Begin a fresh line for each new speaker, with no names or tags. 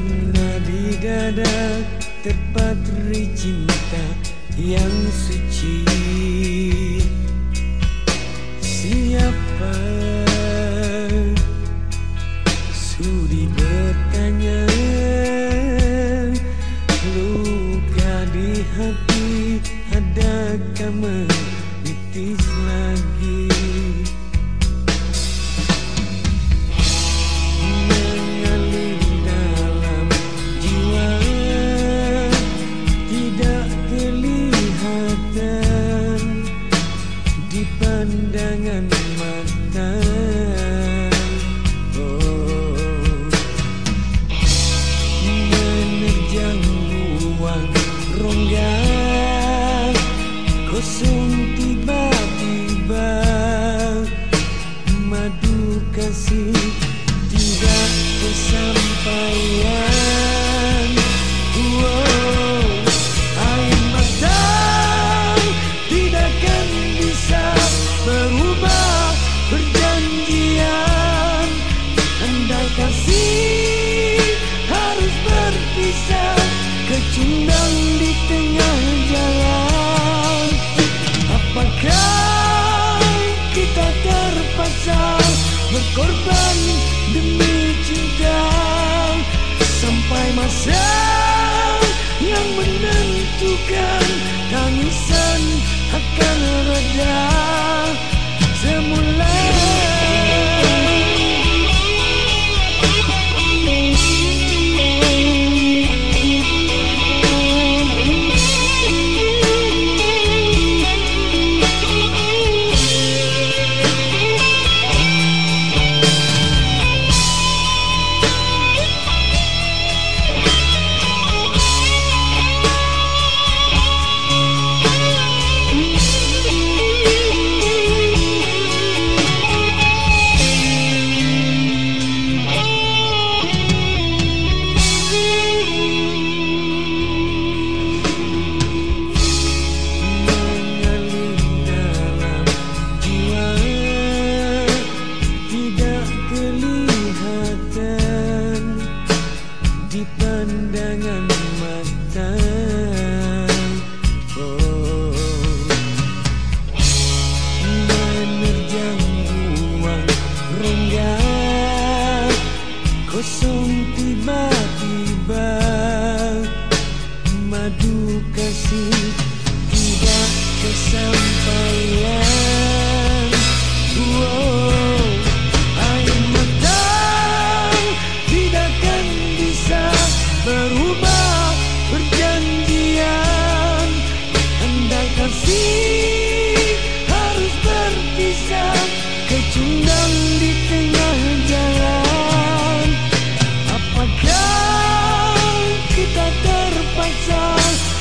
Karena di dada terpatri cinta yang suci. Siapa sudi bertanya? Luka di hati adakah menitis lagi pandangan mata Oh. Menerjang ruang rongga. Tiba-tiba Andai kasih harus berpisah. Kecundang di tengah jalan. Apakah kita terpaksa berkorban demi cinta? Sampai masa yang menentukan Tangisan akan reda kosong tiba-tiba madu kasih tidak kesampaian. Wow, air mata tidak akan bisa berubah perjanjian. Andai kasih harus berpisah kecundang